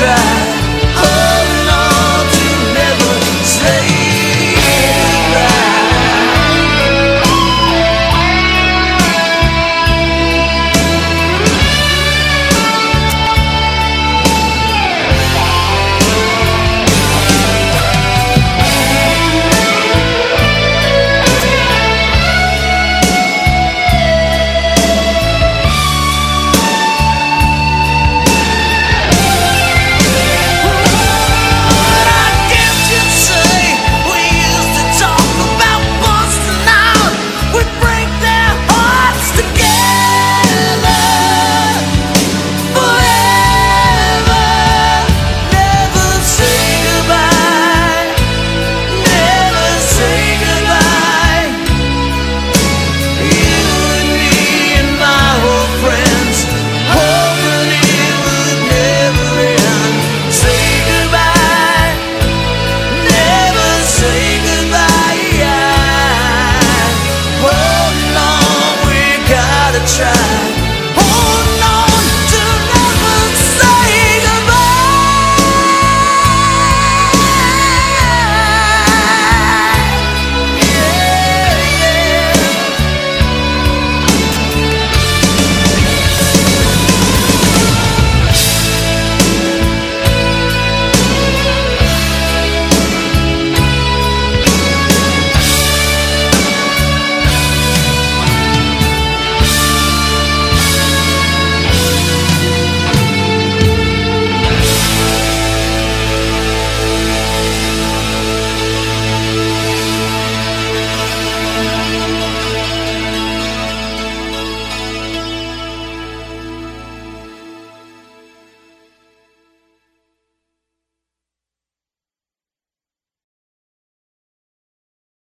try.